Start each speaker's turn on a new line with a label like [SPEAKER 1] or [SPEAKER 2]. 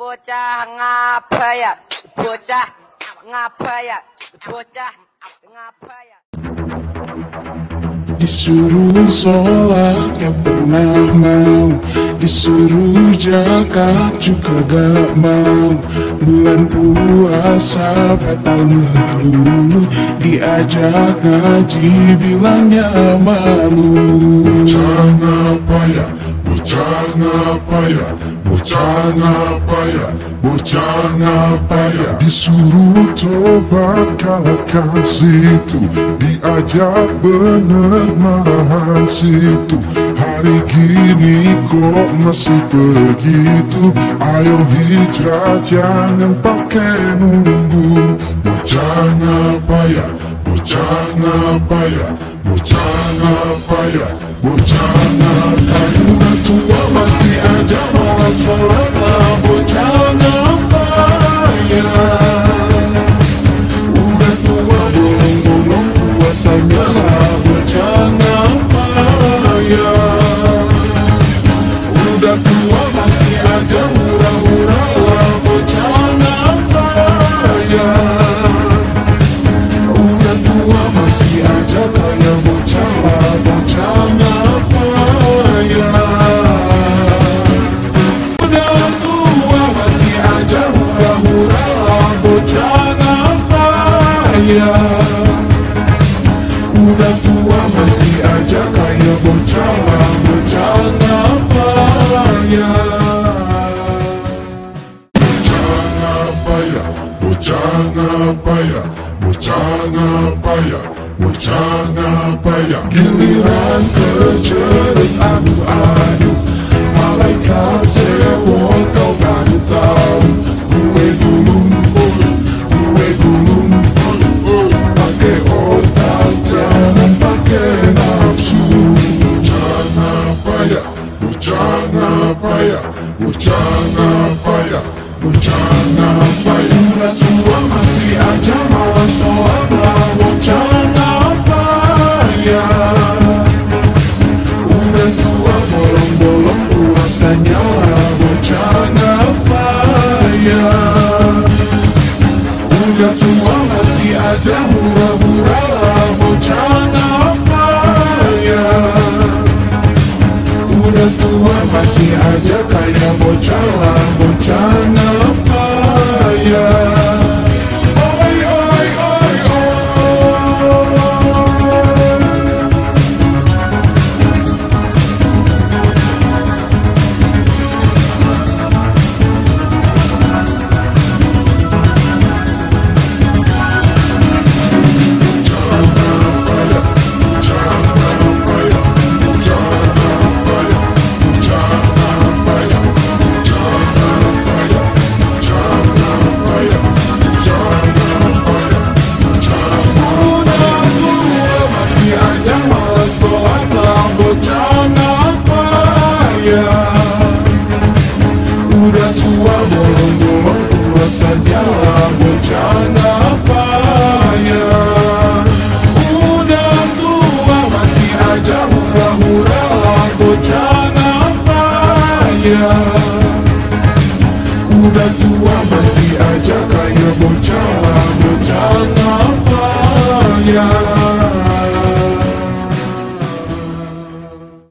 [SPEAKER 1] bocah ngapa ya? Bocah ngapa ya? Bocah ngapa ya?
[SPEAKER 2] Disuruh sholat gak pernah mau Disuruh jakat juga gak mau Bulan puasa batal melulu Diajak ngaji bilangnya malu
[SPEAKER 3] Bocah ngapaya, bocah ngapaya, bocah ngapaya, bocah ngapaya Disuruh tobat kalahkan situ Diajak bener marahan situ. Hari gini kok masih begitu. Ayo hijrah jangan pakai nunggu. Bocah bocah ngapaya, bocah ngapaya, bocah ngapaya
[SPEAKER 2] Udah tua masih aja malah Udah tua masih aja kayak bocah. Bocah ngapaya Bocah ngapaya, bocah ngapaya,
[SPEAKER 3] bocah ngapaya, bocah ngapaya
[SPEAKER 2] Giliran terjerit adu-adu
[SPEAKER 3] bocah ngapaya, bocah ngapaya, bocah ngapaya
[SPEAKER 2] Udah tua masih aja malah sholat lah Tuhan masih aja kayak bocah lah bocah.